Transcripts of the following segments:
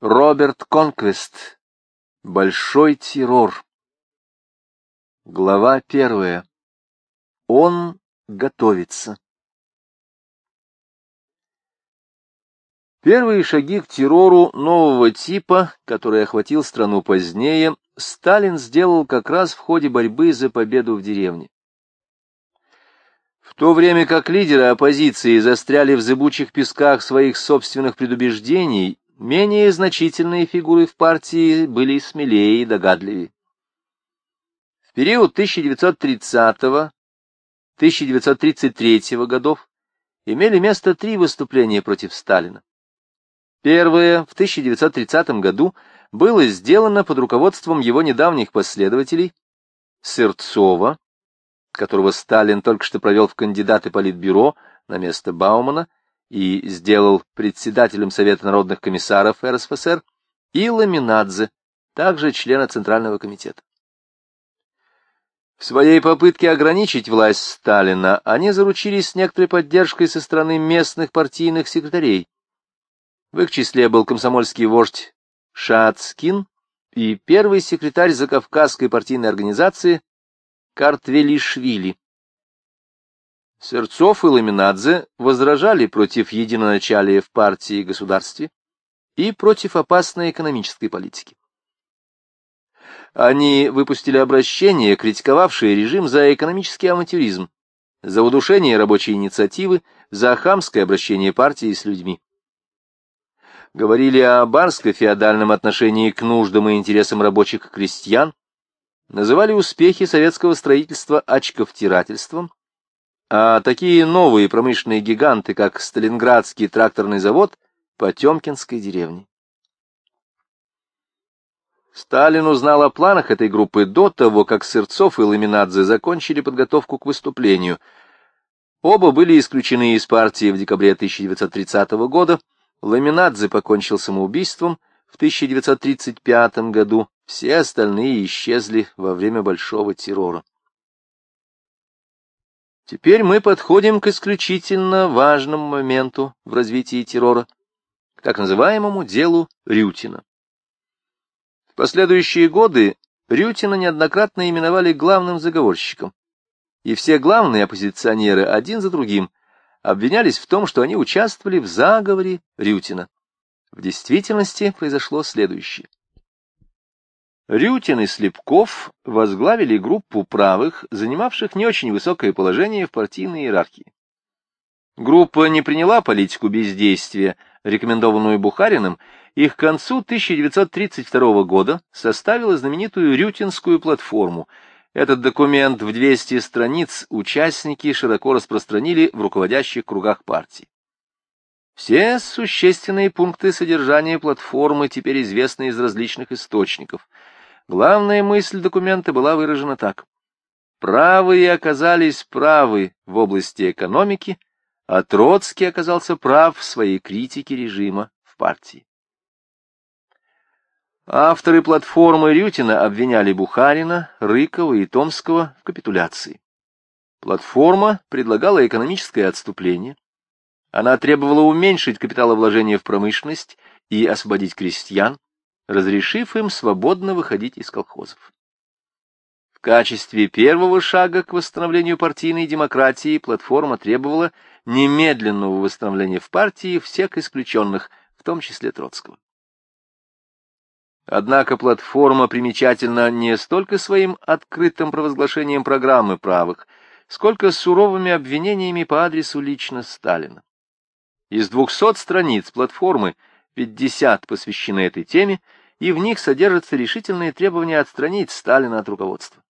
Роберт Конквест. Большой террор. Глава первая. Он готовится. Первые шаги к террору нового типа, который охватил страну позднее, Сталин сделал как раз в ходе борьбы за победу в деревне. В то время как лидеры оппозиции застряли в зыбучих песках своих собственных предубеждений Менее значительные фигуры в партии были смелее и догадливее. В период 1930-1933 годов имели место три выступления против Сталина. Первое в 1930 году было сделано под руководством его недавних последователей Сырцова, которого Сталин только что провел в кандидаты Политбюро на место Баумана, и сделал председателем Совета народных комиссаров РСФСР, и Ламинадзе, также члена Центрального комитета. В своей попытке ограничить власть Сталина они заручились некоторой поддержкой со стороны местных партийных секретарей. В их числе был комсомольский вождь Шацкин и первый секретарь Закавказской партийной организации Картвелишвили. Сырцов и Ламинадзе возражали против единоначалия в партии и государстве и против опасной экономической политики. Они выпустили обращение, критиковавшее режим за экономический авантюризм, за удушение рабочей инициативы, за хамское обращение партии с людьми. Говорили о барско-феодальном отношении к нуждам и интересам рабочих и крестьян, называли успехи советского строительства очковтирательством, а такие новые промышленные гиганты, как Сталинградский тракторный завод, Потемкинской деревни. Сталин узнал о планах этой группы до того, как Сырцов и Ламинадзе закончили подготовку к выступлению. Оба были исключены из партии в декабре 1930 года. Ламинадзе покончил самоубийством в 1935 году. Все остальные исчезли во время Большого террора. Теперь мы подходим к исключительно важному моменту в развитии террора, к так называемому делу Рютина. В последующие годы Рютина неоднократно именовали главным заговорщиком, и все главные оппозиционеры один за другим обвинялись в том, что они участвовали в заговоре Рютина. В действительности произошло следующее. Рютин и Слепков возглавили группу правых, занимавших не очень высокое положение в партийной иерархии. Группа не приняла политику бездействия, рекомендованную Бухариным, и к концу 1932 года составила знаменитую Рютинскую платформу. Этот документ в 200 страниц участники широко распространили в руководящих кругах партии. Все существенные пункты содержания платформы теперь известны из различных источников – Главная мысль документа была выражена так. Правые оказались правы в области экономики, а Троцкий оказался прав в своей критике режима в партии. Авторы платформы Рютина обвиняли Бухарина, Рыкова и Томского в капитуляции. Платформа предлагала экономическое отступление. Она требовала уменьшить капиталовложение в промышленность и освободить крестьян разрешив им свободно выходить из колхозов. В качестве первого шага к восстановлению партийной демократии платформа требовала немедленного восстановления в партии всех исключенных, в том числе Троцкого. Однако платформа примечательна не столько своим открытым провозглашением программы правых, сколько суровыми обвинениями по адресу лично Сталина. Из 200 страниц платформы 50 посвящены этой теме, и в них содержатся решительные требования отстранить Сталина от руководства.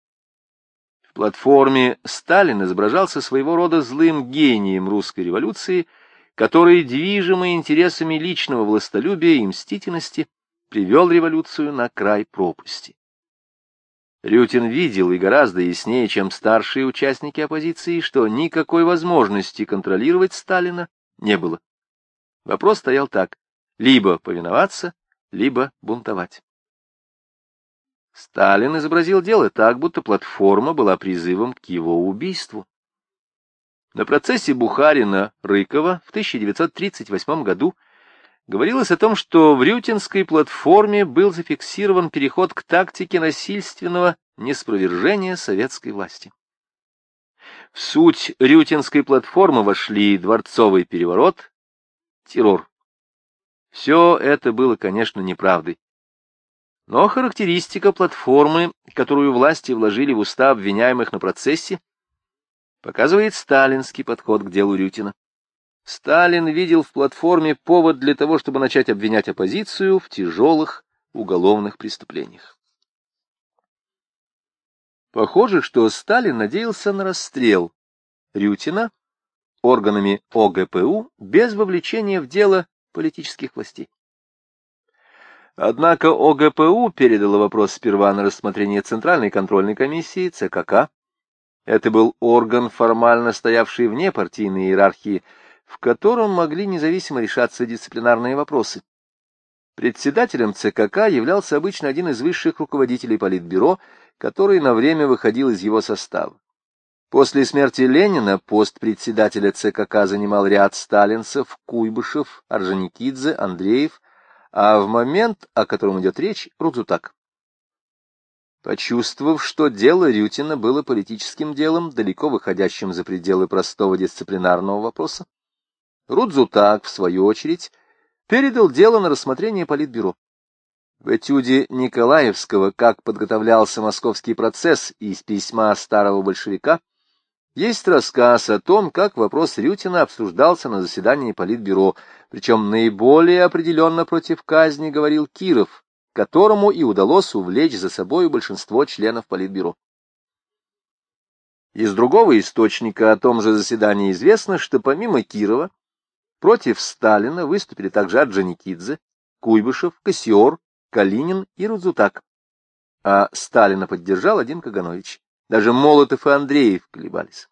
В платформе Сталин изображался своего рода злым гением русской революции, который, движимый интересами личного властолюбия и мстительности, привел революцию на край пропасти. Рютин видел и гораздо яснее, чем старшие участники оппозиции, что никакой возможности контролировать Сталина не было. Вопрос стоял так — либо повиноваться, либо бунтовать. Сталин изобразил дело так, будто платформа была призывом к его убийству. На процессе Бухарина-Рыкова в 1938 году говорилось о том, что в Рютинской платформе был зафиксирован переход к тактике насильственного неспровержения советской власти. В суть Рютинской платформы вошли дворцовый переворот, террор. Все это было, конечно, неправдой. Но характеристика платформы, которую власти вложили в уста обвиняемых на процессе, показывает сталинский подход к делу Рютина. Сталин видел в платформе повод для того, чтобы начать обвинять оппозицию в тяжелых уголовных преступлениях. Похоже, что Сталин надеялся на расстрел Рютина органами ОГПУ без вовлечения в дело политических властей. Однако ОГПУ передало вопрос сперва на рассмотрение Центральной контрольной комиссии ЦКК. Это был орган, формально стоявший вне партийной иерархии, в котором могли независимо решаться дисциплинарные вопросы. Председателем ЦКК являлся обычно один из высших руководителей Политбюро, который на время выходил из его состава. После смерти Ленина пост председателя ЦКК занимал ряд сталинцев, Куйбышев, Орджоникидзе, Андреев, а в момент, о котором идет речь, Рудзутак. Почувствовав, что дело Рютина было политическим делом, далеко выходящим за пределы простого дисциплинарного вопроса, Рудзутак, в свою очередь, передал дело на рассмотрение Политбюро. В этюде Николаевского «Как подготовлялся московский процесс» из письма старого большевика есть рассказ о том, как вопрос Рютина обсуждался на заседании Политбюро, причем наиболее определенно против казни говорил Киров, которому и удалось увлечь за собой большинство членов Политбюро. Из другого источника о том же заседании известно, что помимо Кирова против Сталина выступили также Орджоникидзе, Куйбышев, Кассиор, Калинин и Рудзутак. А Сталина поддержал один Каганович. Даже Молотов и Андреев колебались.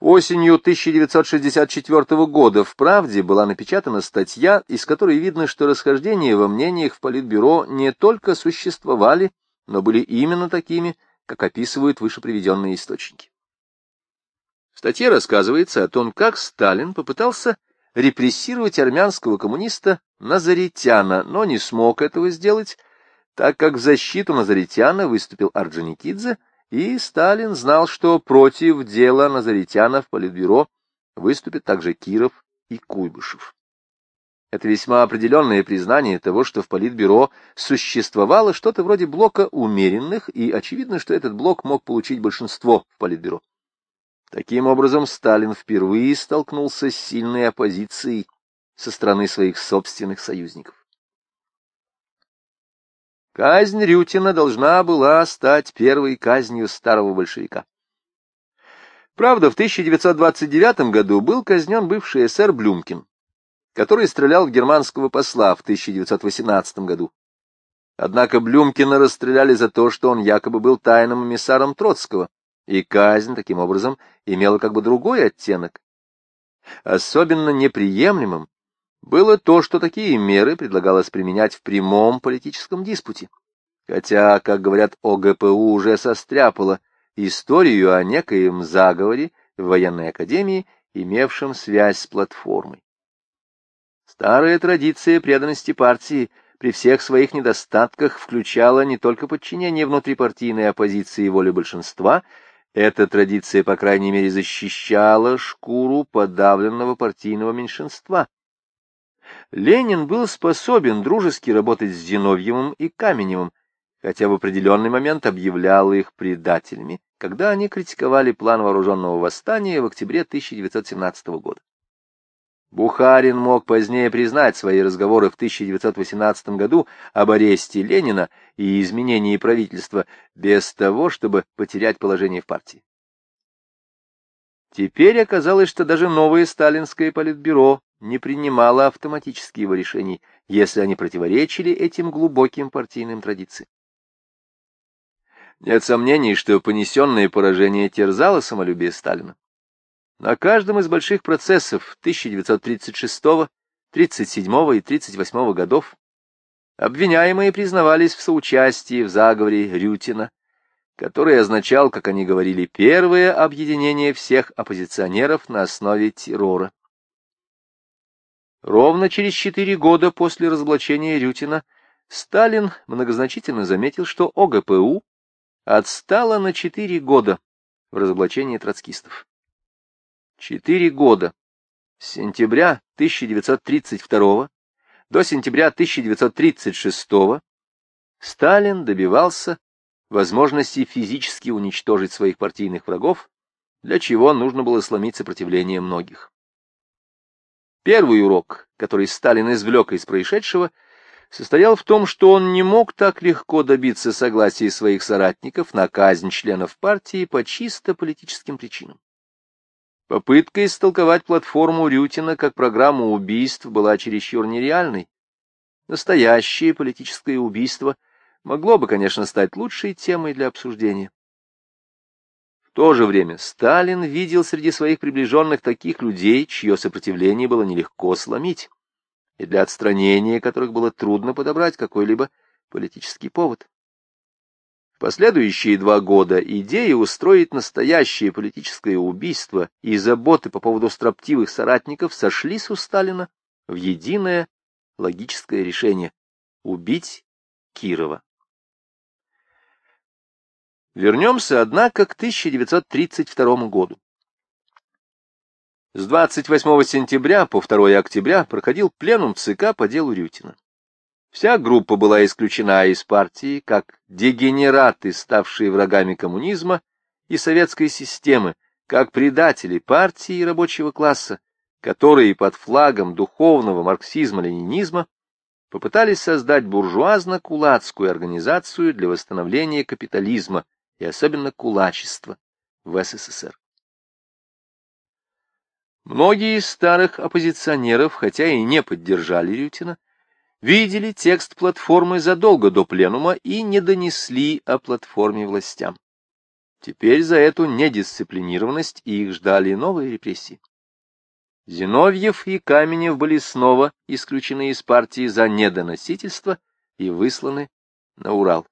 Осенью 1964 года в «Правде» была напечатана статья, из которой видно, что расхождения во мнениях в Политбюро не только существовали, но были именно такими, как описывают выше приведенные источники. В статье рассказывается о том, как Сталин попытался репрессировать армянского коммуниста Назаритяна, но не смог этого сделать, так как в защиту Назаритяна выступил Орджоникидзе, и Сталин знал, что против дела Назаритяна в Политбюро выступят также Киров и Куйбышев. Это весьма определенное признание того, что в Политбюро существовало что-то вроде блока умеренных, и очевидно, что этот блок мог получить большинство в Политбюро. Таким образом, Сталин впервые столкнулся с сильной оппозицией со стороны своих собственных союзников. Казнь Рютина должна была стать первой казнью старого большевика. Правда, в 1929 году был казнен бывший эсер Блюмкин, который стрелял в германского посла в 1918 году. Однако Блюмкина расстреляли за то, что он якобы был тайным эмиссаром Троцкого, и казнь, таким образом, имела как бы другой оттенок. Особенно неприемлемым было то, что такие меры предлагалось применять в прямом политическом диспуте. Хотя, как говорят, ОГПУ уже состряпало историю о некоем заговоре в военной академии, имевшем связь с платформой. Старая традиция преданности партии при всех своих недостатках включала не только подчинение внутрипартийной оппозиции воле большинства, эта традиция, по крайней мере, защищала шкуру подавленного партийного меньшинства. Ленин был способен дружески работать с Зиновьевым и Каменевым, хотя в определенный момент объявлял их предателями, когда они критиковали план вооруженного восстания в октябре 1917 года. Бухарин мог позднее признать свои разговоры в 1918 году об аресте Ленина и изменении правительства без того, чтобы потерять положение в партии. Теперь оказалось, что даже новое сталинское политбюро не принимало автоматически его решений, если они противоречили этим глубоким партийным традициям. Нет сомнений, что понесенное поражение терзало самолюбие Сталина. На каждом из больших процессов 1936, 37 и 38 годов обвиняемые признавались в соучастии в заговоре Рютина, который означал, как они говорили, первое объединение всех оппозиционеров на основе террора. Ровно через четыре года после разоблачения Рютина Сталин многозначительно заметил, что ОГПУ отстала на четыре года в разоблачении троцкистов. Четыре года с сентября 1932 до сентября 1936 Сталин добивался возможности физически уничтожить своих партийных врагов, для чего нужно было сломить сопротивление многих. Первый урок, который Сталин извлек из происшедшего, состоял в том, что он не мог так легко добиться согласия своих соратников на казнь членов партии по чисто политическим причинам. Попытка истолковать платформу Рютина как программу убийств была чересчур нереальной. Настоящее политическое убийство могло бы, конечно, стать лучшей темой для обсуждения. В то же время Сталин видел среди своих приближенных таких людей, чье сопротивление было нелегко сломить и для отстранения которых было трудно подобрать какой-либо политический повод. В последующие два года идея устроить настоящее политическое убийство и заботы по поводу строптивых соратников сошлись у Сталина в единое логическое решение — убить Кирова. Вернемся, однако, к 1932 году. С 28 сентября по 2 октября проходил пленум ЦК по делу Рютина. Вся группа была исключена из партии, как дегенераты, ставшие врагами коммунизма и советской системы, как предатели партии и рабочего класса, которые под флагом духовного марксизма-ленинизма попытались создать буржуазно-кулацкую организацию для восстановления капитализма и особенно кулачества в СССР. Многие из старых оппозиционеров, хотя и не поддержали Рютина, видели текст платформы задолго до пленума и не донесли о платформе властям. Теперь за эту недисциплинированность их ждали новые репрессии. Зиновьев и Каменев были снова исключены из партии за недоносительство и высланы на Урал.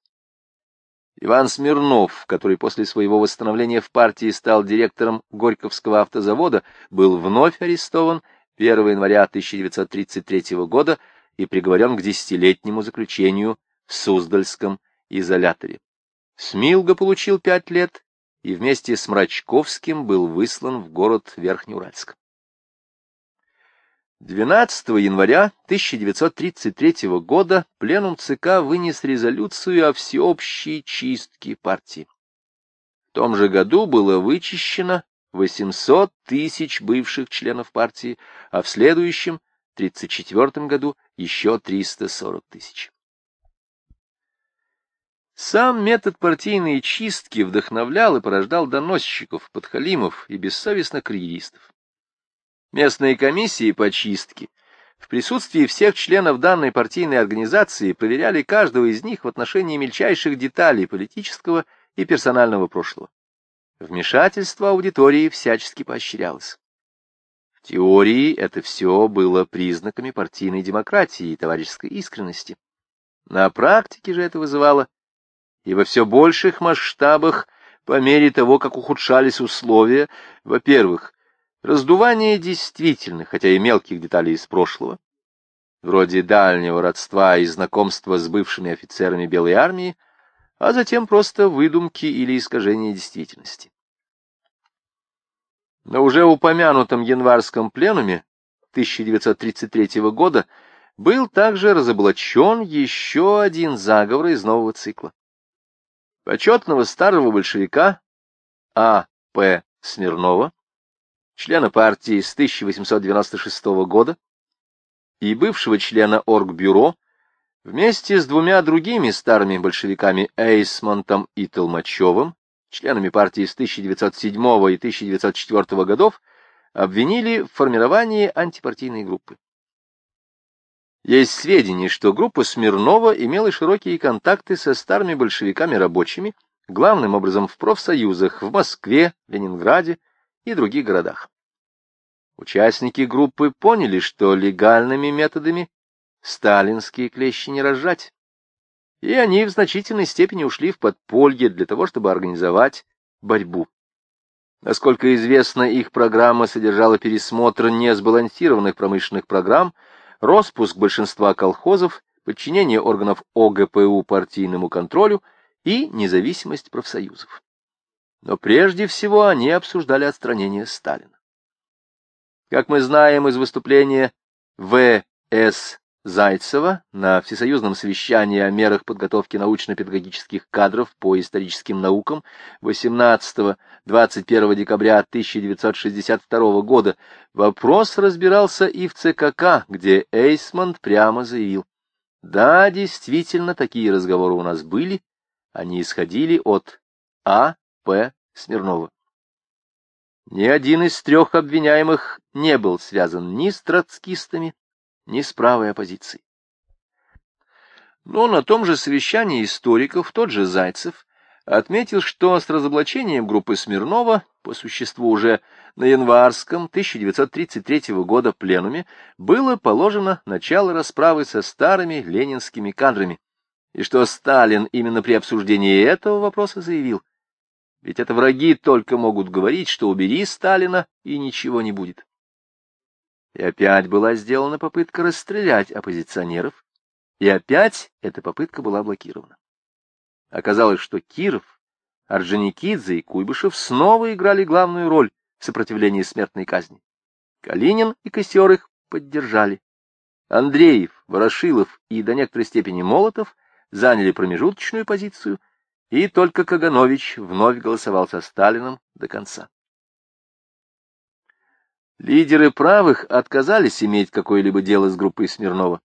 Иван Смирнов, который после своего восстановления в партии стал директором Горьковского автозавода, был вновь арестован 1 января 1933 года и приговорен к десятилетнему заключению в Суздальском изоляторе. Смилга получил пять лет и вместе с Мрачковским был выслан в город Верхнеуральск. 12 января 1933 года пленум ЦК вынес резолюцию о всеобщей чистке партии. В том же году было вычищено 800 тысяч бывших членов партии, а в следующем, 1934 году, еще 340 тысяч. Сам метод партийной чистки вдохновлял и порождал доносчиков, подхалимов и бессовестных карьеристов. Местные комиссии по чистке в присутствии всех членов данной партийной организации проверяли каждого из них в отношении мельчайших деталей политического и персонального прошлого. Вмешательство аудитории всячески поощрялось. В теории это все было признаками партийной демократии и товарищеской искренности. На практике же это вызывало и во все больших масштабах по мере того, как ухудшались условия, во-первых, Раздувание действительных, хотя и мелких деталей из прошлого, вроде дальнего родства и знакомства с бывшими офицерами Белой армии, а затем просто выдумки или искажения действительности. На уже упомянутом январском пленуме 1933 года был также разоблачен еще один заговор из нового цикла. Почетного старого большевика А. П. Смирнова члена партии с 1896 года и бывшего члена Оргбюро, вместе с двумя другими старыми большевиками Эйсмонтом и Толмачевым, членами партии с 1907 и 1904 годов, обвинили в формировании антипартийной группы. Есть сведения, что группа Смирнова имела широкие контакты со старыми большевиками-рабочими, главным образом в профсоюзах в Москве, Ленинграде, и других городах. Участники группы поняли, что легальными методами сталинские клещи не разжать, и они в значительной степени ушли в подполье для того, чтобы организовать борьбу. Насколько известно, их программа содержала пересмотр несбалансированных промышленных программ, распуск большинства колхозов, подчинение органов ОГПУ партийному контролю и независимость профсоюзов. Но прежде всего они обсуждали отстранение Сталина. Как мы знаем из выступления В.С. Зайцева на Всесоюзном совещании о мерах подготовки научно-педагогических кадров по историческим наукам 18-21 декабря 1962 года вопрос разбирался и в ЦКК, где Эйсмонт прямо заявил, да, действительно, такие разговоры у нас были, они исходили от А. П. Смирнова. Ни один из трех обвиняемых не был связан ни с троцкистами, ни с правой оппозицией. Но на том же совещании историков тот же Зайцев отметил, что с разоблачением группы Смирнова, по существу уже на январском 1933 года пленуме, было положено начало расправы со старыми ленинскими кадрами, и что Сталин именно при обсуждении этого вопроса заявил, ведь это враги только могут говорить, что убери Сталина, и ничего не будет. И опять была сделана попытка расстрелять оппозиционеров, и опять эта попытка была блокирована. Оказалось, что Киров, Орджоникидзе и Куйбышев снова играли главную роль в сопротивлении смертной казни. Калинин и Костер их поддержали. Андреев, Ворошилов и до некоторой степени Молотов заняли промежуточную позицию, и только Каганович вновь голосовал со Сталином до конца. Лидеры правых отказались иметь какое-либо дело с группой Смирнова.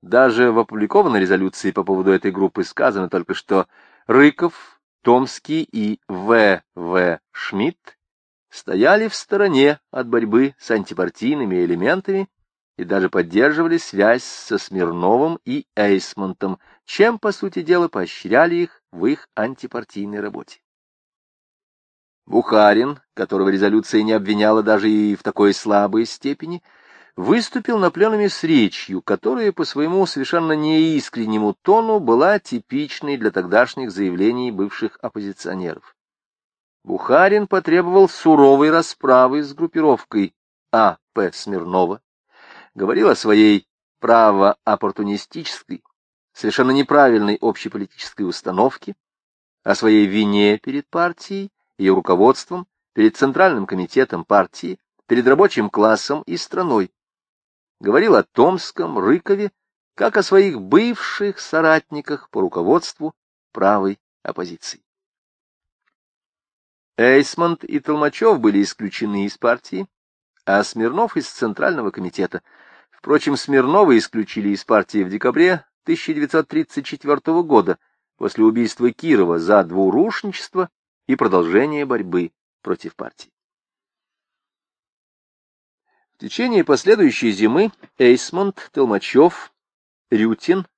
Даже в опубликованной резолюции по поводу этой группы сказано только, что Рыков, Томский и В. В. Шмидт стояли в стороне от борьбы с антипартийными элементами и даже поддерживали связь со Смирновым и Эйсмонтом, чем, по сути дела, поощряли их в их антипартийной работе. Бухарин, которого резолюция не обвиняла даже и в такой слабой степени, выступил на пленуме с речью, которая по своему совершенно неискреннему тону была типичной для тогдашних заявлений бывших оппозиционеров. Бухарин потребовал суровой расправы с группировкой А. П. Смирнова, говорил о своей право-оппортунистической, совершенно неправильной общеполитической установке, о своей вине перед партией, ее руководством, перед Центральным комитетом партии, перед рабочим классом и страной. Говорил о Томском, Рыкове, как о своих бывших соратниках по руководству правой оппозиции. Эйсмонт и Толмачев были исключены из партии, а Смирнов из Центрального комитета. Впрочем, Смирнова исключили из партии в декабре 1934 года после убийства Кирова за двурушничество и продолжение борьбы против партии. В течение последующей зимы Эйсмонт, Толмачев, Рютин,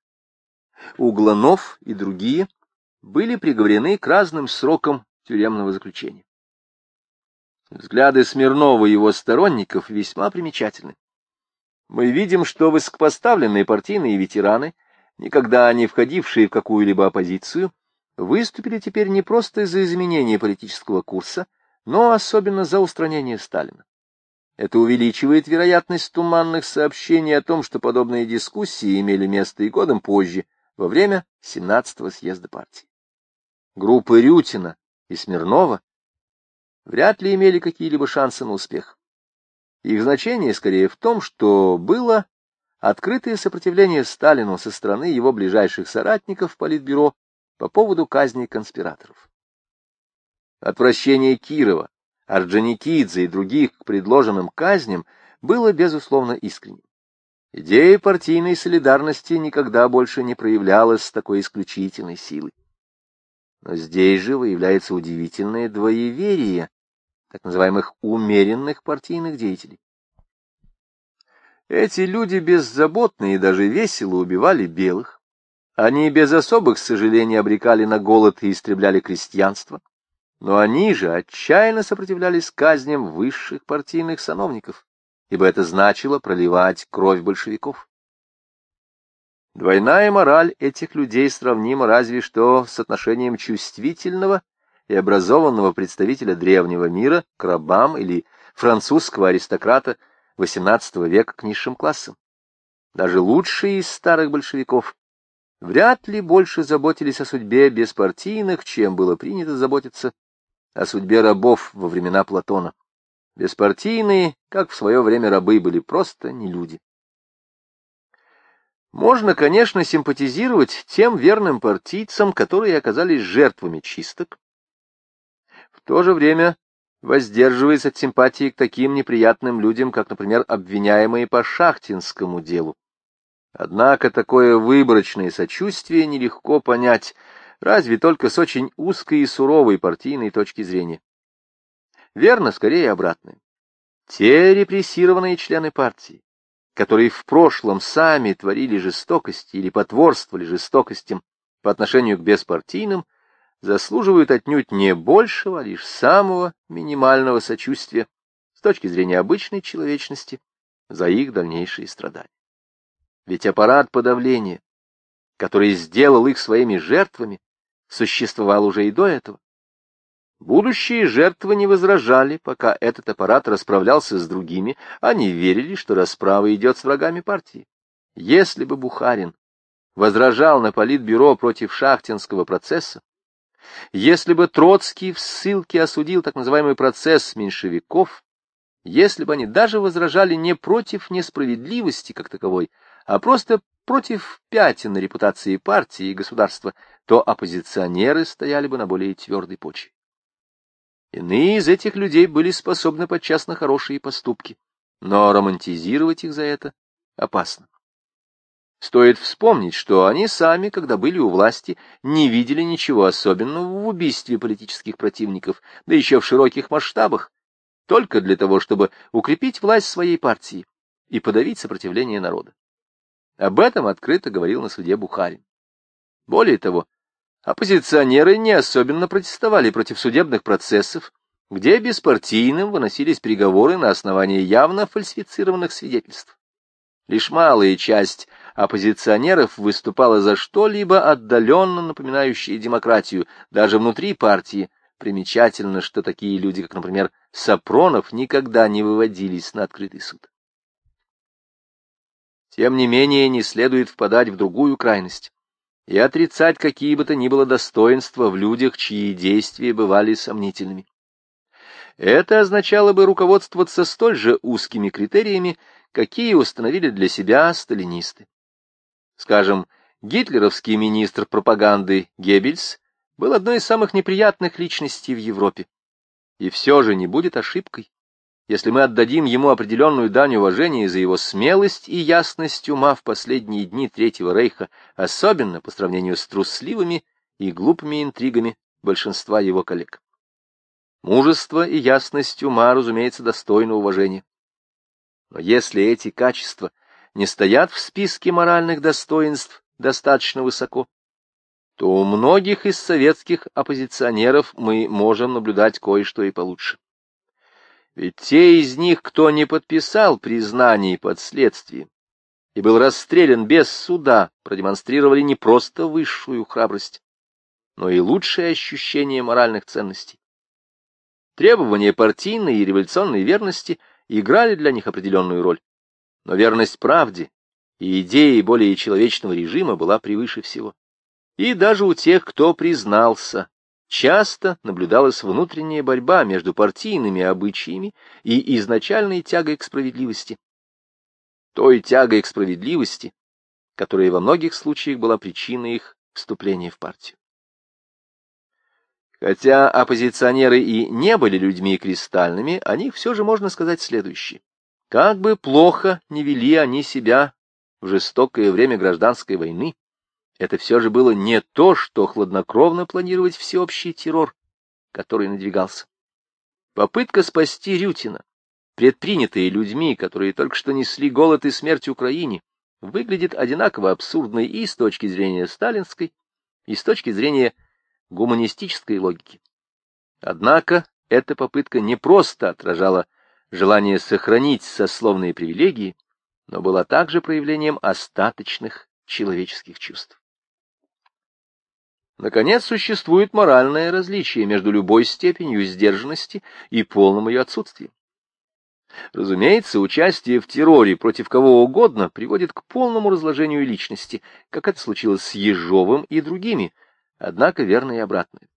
Угланов и другие были приговорены к разным срокам тюремного заключения. Взгляды Смирнова и его сторонников весьма примечательны. Мы видим, что высокопоставленные партийные ветераны, никогда не входившие в какую-либо оппозицию, выступили теперь не просто за изменение политического курса, но особенно за устранение Сталина. Это увеличивает вероятность туманных сообщений о том, что подобные дискуссии имели место и годом позже, во время 17-го съезда партии. Группы Рютина и Смирнова вряд ли имели какие-либо шансы на успех. Их значение скорее в том, что было открытое сопротивление Сталину со стороны его ближайших соратников Политбюро по поводу казни конспираторов. Отвращение Кирова, Орджоникидзе и других к предложенным казням было, безусловно, искренним. Идея партийной солидарности никогда больше не проявлялась с такой исключительной силой. Но здесь же выявляется удивительное двоеверие так называемых умеренных партийных деятелей. Эти люди беззаботно и даже весело убивали белых, они без особых сожалений обрекали на голод и истребляли крестьянство, но они же отчаянно сопротивлялись казням высших партийных сановников, ибо это значило проливать кровь большевиков. Двойная мораль этих людей сравнима разве что с отношением чувствительного и образованного представителя древнего мира к рабам или французского аристократа XVIII века к низшим классам. Даже лучшие из старых большевиков вряд ли больше заботились о судьбе беспартийных, чем было принято заботиться о судьбе рабов во времена Платона. Беспартийные, как в свое время рабы, были просто не люди. Можно, конечно, симпатизировать тем верным партийцам, которые оказались жертвами чисток. То же время воздерживаясь от симпатии к таким неприятным людям, как, например, обвиняемые по шахтинскому делу. Однако такое выборочное сочувствие нелегко понять, разве только с очень узкой и суровой партийной точки зрения. Верно, скорее обратное. Те репрессированные члены партии, которые в прошлом сами творили жестокости или потворствовали жестокостям по отношению к беспартийным, заслуживают отнюдь не большего, а лишь самого минимального сочувствия с точки зрения обычной человечности за их дальнейшие страдания. Ведь аппарат подавления, который сделал их своими жертвами, существовал уже и до этого. Будущие жертвы не возражали, пока этот аппарат расправлялся с другими, они верили, что расправа идет с врагами партии. Если бы Бухарин возражал на политбюро против шахтинского процесса, если бы Троцкий в ссылке осудил так называемый процесс меньшевиков, если бы они даже возражали не против несправедливости как таковой, а просто против пятен репутации партии и государства, то оппозиционеры стояли бы на более твердой почве. Иные из этих людей были способны подчас на хорошие поступки, но романтизировать их за это опасно. Стоит вспомнить, что они сами, когда были у власти, не видели ничего особенного в убийстве политических противников, да еще в широких масштабах, только для того, чтобы укрепить власть своей партии и подавить сопротивление народа. Об этом открыто говорил на суде Бухарин. Более того, оппозиционеры не особенно протестовали против судебных процессов, где беспартийным выносились приговоры на основании явно фальсифицированных свидетельств. Лишь малая часть оппозиционеров выступала за что-либо отдаленно напоминающее демократию, даже внутри партии. Примечательно, что такие люди, как, например, Сапронов, никогда не выводились на открытый суд. Тем не менее, не следует впадать в другую крайность и отрицать какие бы то ни было достоинства в людях, чьи действия бывали сомнительными. Это означало бы руководствоваться столь же узкими критериями, какие установили для себя сталинисты. Скажем, гитлеровский министр пропаганды Геббельс был одной из самых неприятных личностей в Европе. И все же не будет ошибкой, если мы отдадим ему определенную дань уважения за его смелость и ясность ума в последние дни Третьего Рейха, особенно по сравнению с трусливыми и глупыми интригами большинства его коллег. Мужество и ясность ума, разумеется, достойны уважения. Но если эти качества не стоят в списке моральных достоинств достаточно высоко, то у многих из советских оппозиционеров мы можем наблюдать кое-что и получше. Ведь те из них, кто не подписал признаний под следствием и был расстрелян без суда, продемонстрировали не просто высшую храбрость, но и лучшее ощущение моральных ценностей. Требования партийной и революционной верности – играли для них определенную роль. Но верность правде и идеи более человечного режима была превыше всего. И даже у тех, кто признался, часто наблюдалась внутренняя борьба между партийными обычаями и изначальной тягой к справедливости. Той тягой к справедливости, которая во многих случаях была причиной их вступления в партию. Хотя оппозиционеры и не были людьми кристальными, о них все же можно сказать следующее. Как бы плохо не вели они себя в жестокое время гражданской войны, это все же было не то, что хладнокровно планировать всеобщий террор, который надвигался. Попытка спасти Рютина, предпринятая людьми, которые только что несли голод и смерть Украине, выглядит одинаково абсурдной и с точки зрения сталинской, и с точки зрения гуманистической логики. Однако эта попытка не просто отражала желание сохранить сословные привилегии, но была также проявлением остаточных человеческих чувств. Наконец, существует моральное различие между любой степенью сдержанности и полным ее отсутствием. Разумеется, участие в терроре против кого угодно приводит к полному разложению личности, как это случилось с Ежовым и другими, однако верно и обратное,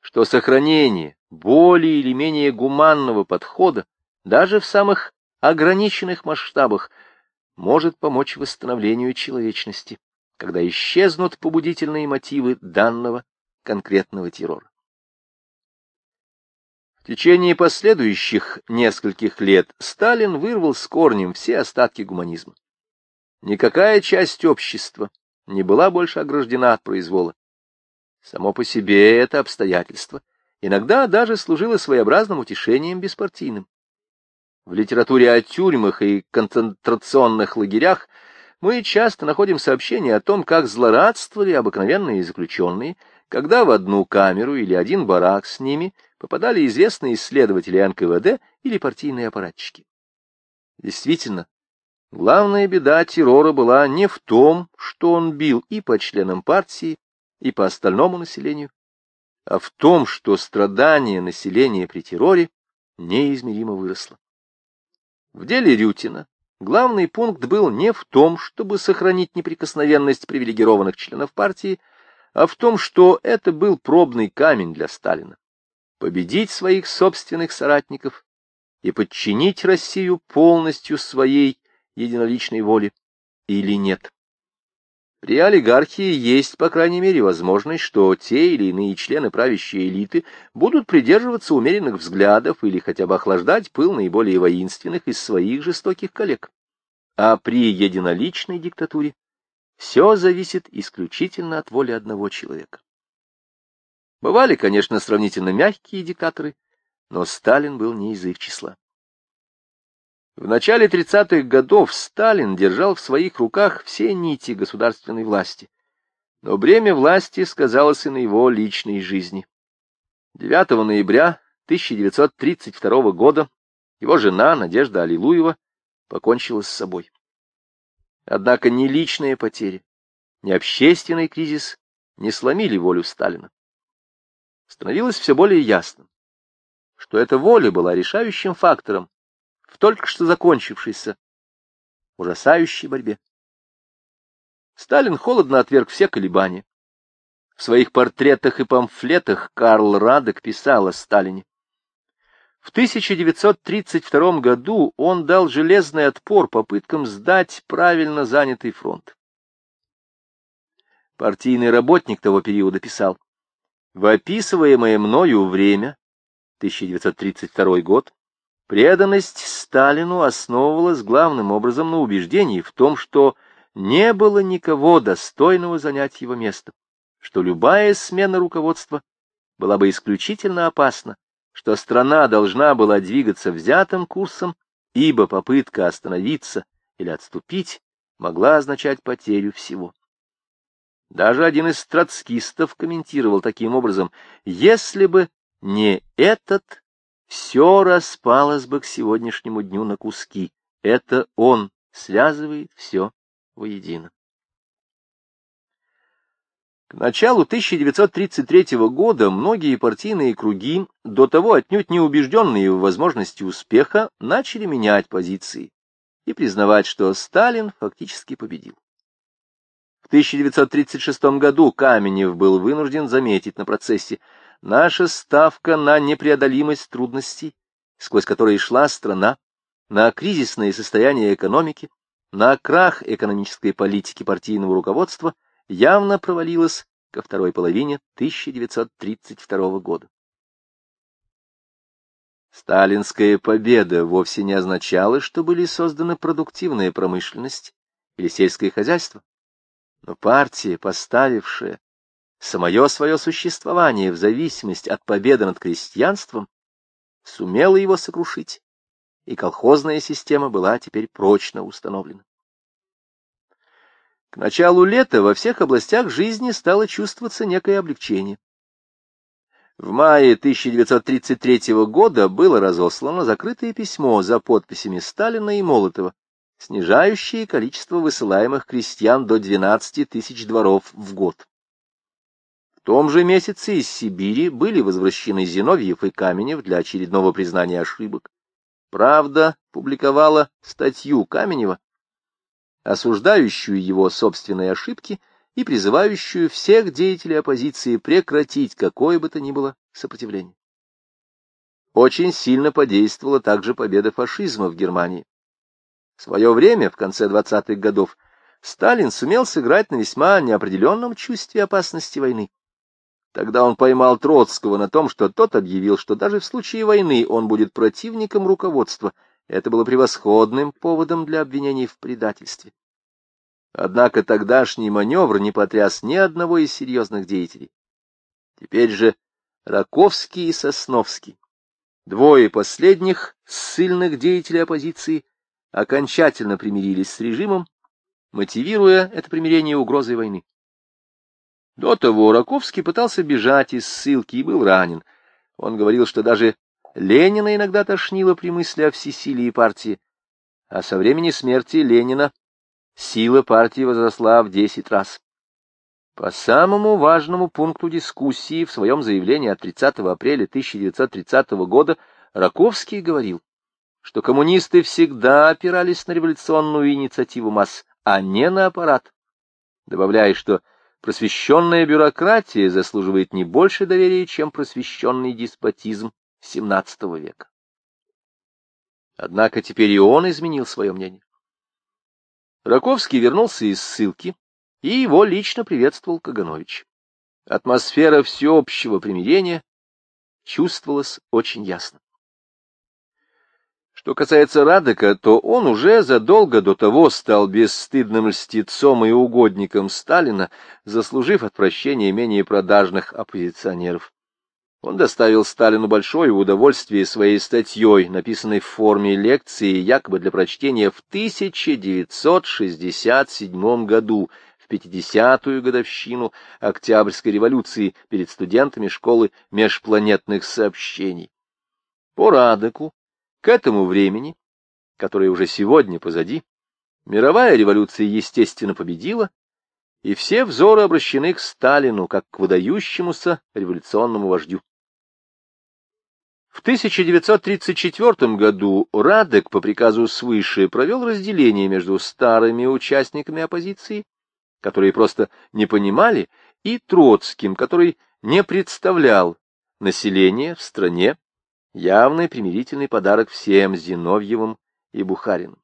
что сохранение более или менее гуманного подхода даже в самых ограниченных масштабах может помочь восстановлению человечности, когда исчезнут побудительные мотивы данного конкретного террора. В течение последующих нескольких лет Сталин вырвал с корнем все остатки гуманизма. Никакая часть общества не была больше ограждена от произвола. Само по себе это обстоятельство иногда даже служило своеобразным утешением беспартийным. В литературе о тюрьмах и концентрационных лагерях мы часто находим сообщения о том, как злорадствовали обыкновенные заключенные, когда в одну камеру или один барак с ними попадали известные исследователи НКВД или партийные аппаратчики. Действительно, главная беда террора была не в том, что он бил и по членам партии, и по остальному населению, а в том, что страдание населения при терроре неизмеримо выросло. В деле Рютина главный пункт был не в том, чтобы сохранить неприкосновенность привилегированных членов партии, а в том, что это был пробный камень для Сталина. Победить своих собственных соратников и подчинить Россию полностью своей единоличной воле или нет. При олигархии есть, по крайней мере, возможность, что те или иные члены правящей элиты будут придерживаться умеренных взглядов или хотя бы охлаждать пыл наиболее воинственных из своих жестоких коллег. А при единоличной диктатуре все зависит исключительно от воли одного человека. Бывали, конечно, сравнительно мягкие диктаторы, но Сталин был не из их числа. В начале 30-х годов Сталин держал в своих руках все нити государственной власти, но бремя власти сказалось и на его личной жизни. 9 ноября 1932 года его жена Надежда Аллилуева покончила с собой. Однако ни личные потери, ни общественный кризис не сломили волю Сталина. Становилось все более ясным, что эта воля была решающим фактором в только что закончившейся ужасающей борьбе. Сталин холодно отверг все колебания. В своих портретах и памфлетах Карл Радек писал о Сталине. В 1932 году он дал железный отпор попыткам сдать правильно занятый фронт. Партийный работник того периода писал, в описываемое мною время, 1932 год, Преданность Сталину основывалась главным образом на убеждении в том, что не было никого достойного занять его место, что любая смена руководства была бы исключительно опасна, что страна должна была двигаться взятым курсом, ибо попытка остановиться или отступить могла означать потерю всего. Даже один из троцкистов комментировал таким образом, если бы не этот все распалось бы к сегодняшнему дню на куски. Это он связывает все воедино. К началу 1933 года многие партийные круги, до того отнюдь не убежденные в возможности успеха, начали менять позиции и признавать, что Сталин фактически победил. В 1936 году Каменев был вынужден заметить на процессе, Наша ставка на непреодолимость трудностей, сквозь которые шла страна, на кризисное состояние экономики, на крах экономической политики партийного руководства явно провалилась ко второй половине 1932 года. Сталинская победа вовсе не означала, что были созданы продуктивная промышленность или сельское хозяйство, но партия, поставившая самое свое существование в зависимости от победы над крестьянством, сумела его сокрушить, и колхозная система была теперь прочно установлена. К началу лета во всех областях жизни стало чувствоваться некое облегчение. В мае 1933 года было разослано закрытое письмо за подписями Сталина и Молотова, снижающее количество высылаемых крестьян до 12 тысяч дворов в год том же месяце из Сибири были возвращены Зиновьев и Каменев для очередного признания ошибок. Правда публиковала статью Каменева, осуждающую его собственные ошибки и призывающую всех деятелей оппозиции прекратить какое бы то ни было сопротивление. Очень сильно подействовала также победа фашизма в Германии. В свое время, в конце 20-х годов, Сталин сумел сыграть на весьма неопределенном чувстве опасности войны. Тогда он поймал Троцкого на том, что тот объявил, что даже в случае войны он будет противником руководства. Это было превосходным поводом для обвинений в предательстве. Однако тогдашний маневр не потряс ни одного из серьезных деятелей. Теперь же Раковский и Сосновский, двое последних ссыльных деятелей оппозиции, окончательно примирились с режимом, мотивируя это примирение угрозой войны. До того Раковский пытался бежать из ссылки и был ранен. Он говорил, что даже Ленина иногда тошнило при мысли о всесилии партии, а со времени смерти Ленина сила партии возросла в десять раз. По самому важному пункту дискуссии в своем заявлении от 30 апреля 1930 года Раковский говорил, что коммунисты всегда опирались на революционную инициативу масс, а не на аппарат, добавляя, что просвещенная бюрократия заслуживает не больше доверия, чем просвещенный деспотизм XVII века. Однако теперь и он изменил свое мнение. Раковский вернулся из ссылки, и его лично приветствовал Каганович. Атмосфера всеобщего примирения чувствовалась очень ясно. Что касается Радека, то он уже задолго до того стал бесстыдным льстецом и угодником Сталина, заслужив отвращение менее продажных оппозиционеров. Он доставил Сталину большое удовольствие своей статьей, написанной в форме лекции, якобы для прочтения в 1967 году, в 50-ю годовщину Октябрьской революции перед студентами школы межпланетных сообщений. По Радеку к этому времени, которое уже сегодня позади, мировая революция, естественно, победила, и все взоры обращены к Сталину, как к выдающемуся революционному вождю. В 1934 году Радек по приказу свыше провел разделение между старыми участниками оппозиции, которые просто не понимали, и Троцким, который не представлял население в стране явный примирительный подарок всем Зиновьевым и Бухариным.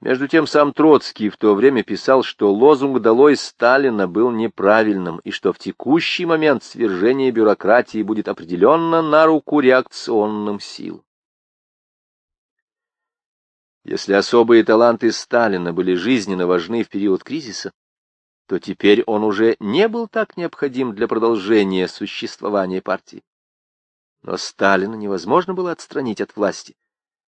Между тем сам Троцкий в то время писал, что лозунг «Долой Сталина» был неправильным, и что в текущий момент свержение бюрократии будет определенно на руку реакционным сил. Если особые таланты Сталина были жизненно важны в период кризиса, то теперь он уже не был так необходим для продолжения существования партии. Но Сталина невозможно было отстранить от власти,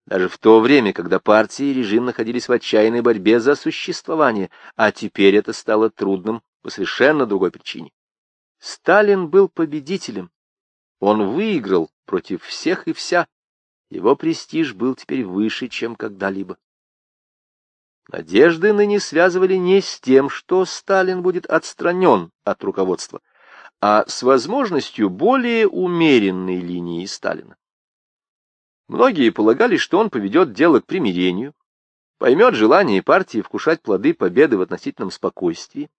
даже в то время, когда партия и режим находились в отчаянной борьбе за существование, а теперь это стало трудным по совершенно другой причине. Сталин был победителем. Он выиграл против всех и вся. Его престиж был теперь выше, чем когда-либо. Надежды ныне связывали не с тем, что Сталин будет отстранен от руководства, а с возможностью более умеренной линии Сталина. Многие полагали, что он поведет дело к примирению, поймет желание партии вкушать плоды победы в относительном спокойствии.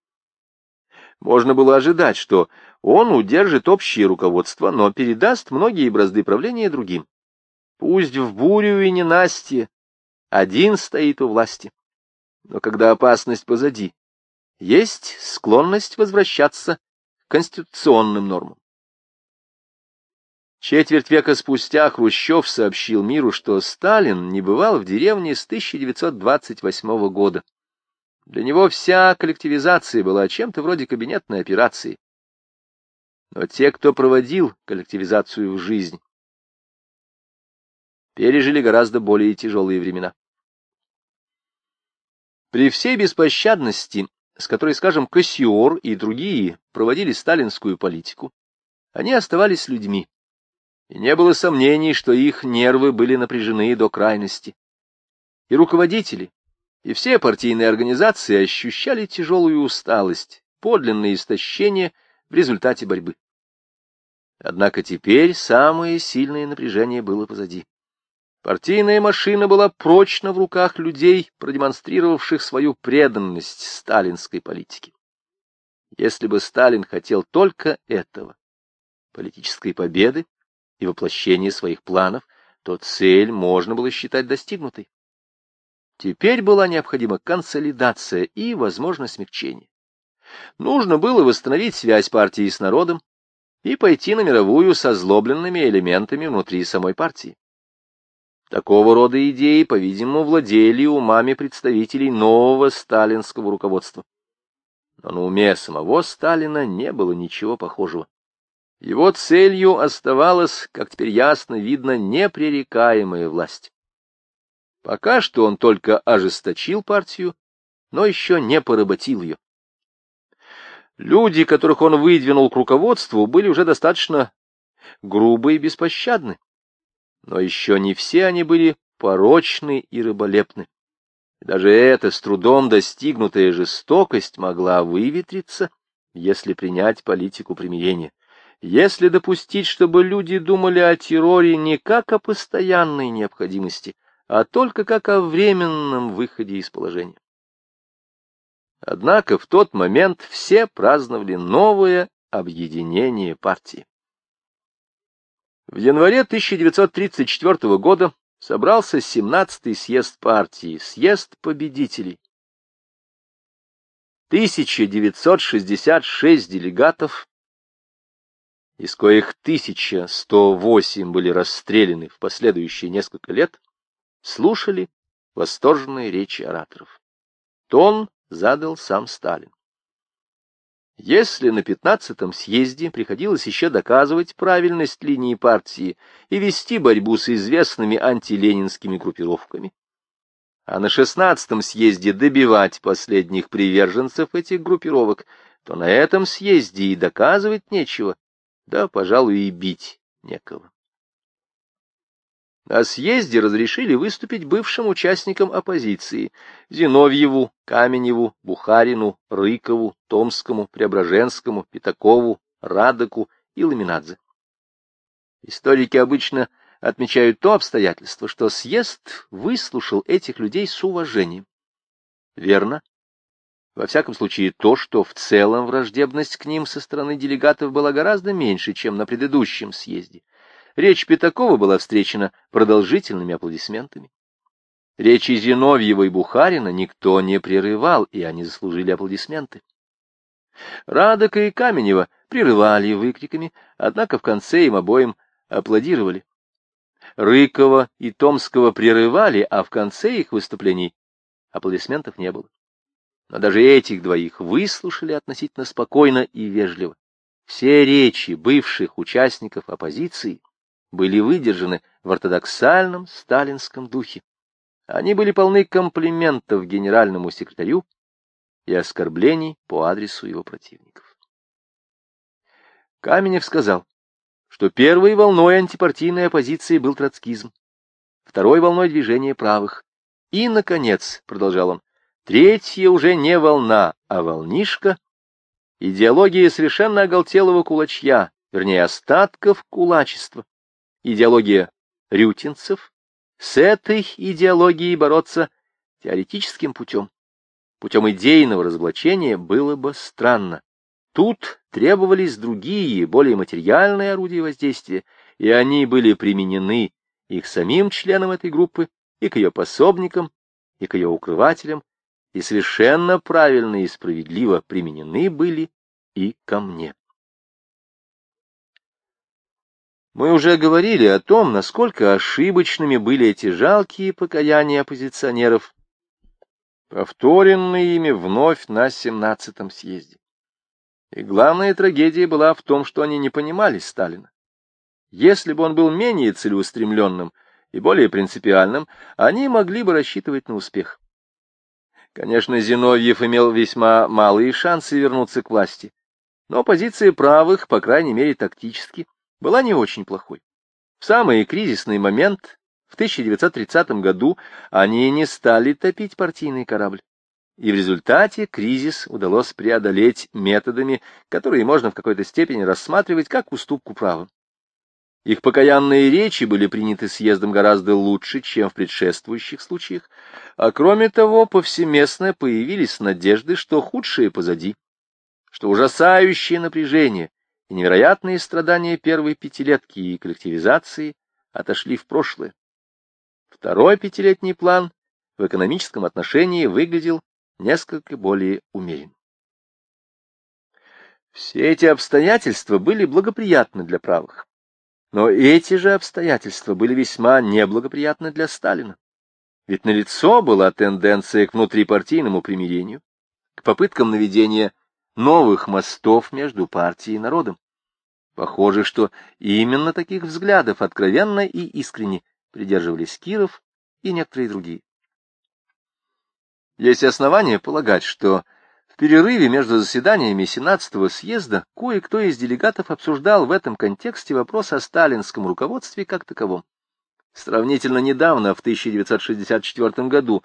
Можно было ожидать, что он удержит общее руководство, но передаст многие бразды правления другим. Пусть в бурю и ненастье один стоит у власти. Но когда опасность позади, есть склонность возвращаться конституционным нормам. Четверть века спустя Хрущев сообщил миру, что Сталин не бывал в деревне с 1928 года. Для него вся коллективизация была чем-то вроде кабинетной операции. Но те, кто проводил коллективизацию в жизнь, пережили гораздо более тяжелые времена. При всей беспощадности с которой, скажем, Кассиор и другие проводили сталинскую политику, они оставались людьми, и не было сомнений, что их нервы были напряжены до крайности. И руководители, и все партийные организации ощущали тяжелую усталость, подлинное истощение в результате борьбы. Однако теперь самое сильное напряжение было позади. Партийная машина была прочно в руках людей, продемонстрировавших свою преданность сталинской политике. Если бы Сталин хотел только этого, политической победы и воплощения своих планов, то цель можно было считать достигнутой. Теперь была необходима консолидация и, возможно, смягчение. Нужно было восстановить связь партии с народом и пойти на мировую с озлобленными элементами внутри самой партии. Такого рода идеи, по-видимому, владели умами представителей нового сталинского руководства. Но на уме самого Сталина не было ничего похожего. Его целью оставалась, как теперь ясно видно, непререкаемая власть. Пока что он только ожесточил партию, но еще не поработил ее. Люди, которых он выдвинул к руководству, были уже достаточно грубы и беспощадны. Но еще не все они были порочны и рыболепны. Даже эта с трудом достигнутая жестокость могла выветриться, если принять политику примирения. Если допустить, чтобы люди думали о терроре не как о постоянной необходимости, а только как о временном выходе из положения. Однако в тот момент все праздновали новое объединение партии. В январе 1934 года собрался 17-й съезд партии, съезд победителей. 1966 делегатов, из коих 1108 были расстреляны в последующие несколько лет, слушали восторженные речи ораторов. Тон задал сам Сталин. Если на пятнадцатом съезде приходилось еще доказывать правильность линии партии и вести борьбу с известными антиленинскими группировками, а на шестнадцатом съезде добивать последних приверженцев этих группировок, то на этом съезде и доказывать нечего, да, пожалуй, и бить некого. На съезде разрешили выступить бывшим участникам оппозиции — Зиновьеву, Каменеву, Бухарину, Рыкову, Томскому, Преображенскому, Пятакову, Радоку и Ламинадзе. Историки обычно отмечают то обстоятельство, что съезд выслушал этих людей с уважением. Верно. Во всяком случае, то, что в целом враждебность к ним со стороны делегатов была гораздо меньше, чем на предыдущем съезде. Речь Пятакова была встречена продолжительными аплодисментами. Речи Зиновьева и Бухарина никто не прерывал, и они заслужили аплодисменты. Радока и Каменева прерывали выкриками, однако в конце им обоим аплодировали. Рыкова и Томского прерывали, а в конце их выступлений аплодисментов не было. Но даже этих двоих выслушали относительно спокойно и вежливо. Все речи бывших участников оппозиции были выдержаны в ортодоксальном сталинском духе. Они были полны комплиментов генеральному секретарю и оскорблений по адресу его противников. Каменев сказал, что первой волной антипартийной оппозиции был троцкизм, второй волной движения правых. И, наконец, продолжал он, третья уже не волна, а волнишка, идеология совершенно оголтелого кулачья, вернее, остатков кулачества идеология рютинцев, с этой идеологией бороться теоретическим путем, путем идейного разоблачения было бы странно. Тут требовались другие, более материальные орудия воздействия, и они были применены и к самим членам этой группы, и к ее пособникам, и к ее укрывателям, и совершенно правильно и справедливо применены были и ко мне. Мы уже говорили о том, насколько ошибочными были эти жалкие покаяния оппозиционеров, повторенные ими вновь на семнадцатом съезде. И главная трагедия была в том, что они не понимали Сталина. Если бы он был менее целеустремленным и более принципиальным, они могли бы рассчитывать на успех. Конечно, Зиновьев имел весьма малые шансы вернуться к власти, но позиция правых, по крайней мере тактически, была не очень плохой. В самый кризисный момент, в 1930 году, они не стали топить партийный корабль. и в результате кризис удалось преодолеть методами, которые можно в какой-то степени рассматривать как уступку права. Их покаянные речи были приняты съездом гораздо лучше, чем в предшествующих случаях, а кроме того, повсеместно появились надежды, что худшее позади, что ужасающее напряжение и невероятные страдания первой пятилетки и коллективизации отошли в прошлое. Второй пятилетний план в экономическом отношении выглядел несколько более умерен. Все эти обстоятельства были благоприятны для правых. Но эти же обстоятельства были весьма неблагоприятны для Сталина. Ведь налицо была тенденция к внутрипартийному примирению, к попыткам наведения новых мостов между партией и народом. Похоже, что именно таких взглядов откровенно и искренне придерживались Киров и некоторые другие. Есть основания полагать, что в перерыве между заседаниями Сенатского съезда кое-кто из делегатов обсуждал в этом контексте вопрос о сталинском руководстве как таковом. Сравнительно недавно, в 1964 году,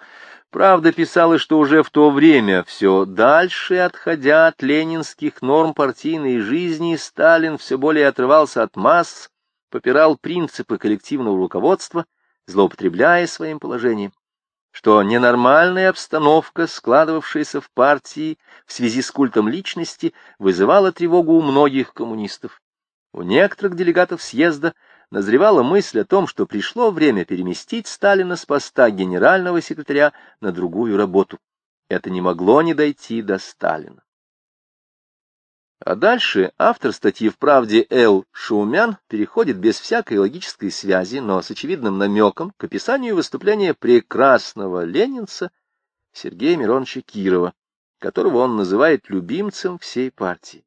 правда писала, что уже в то время, все дальше отходя от ленинских норм партийной жизни, Сталин все более отрывался от масс, попирал принципы коллективного руководства, злоупотребляя своим положением что ненормальная обстановка, складывавшаяся в партии в связи с культом личности, вызывала тревогу у многих коммунистов. У некоторых делегатов съезда назревала мысль о том, что пришло время переместить Сталина с поста генерального секретаря на другую работу. Это не могло не дойти до Сталина. А дальше автор статьи в «Правде» Л. Шумян переходит без всякой логической связи, но с очевидным намеком к описанию выступления прекрасного ленинца Сергея Мироновича Кирова, которого он называет любимцем всей партии.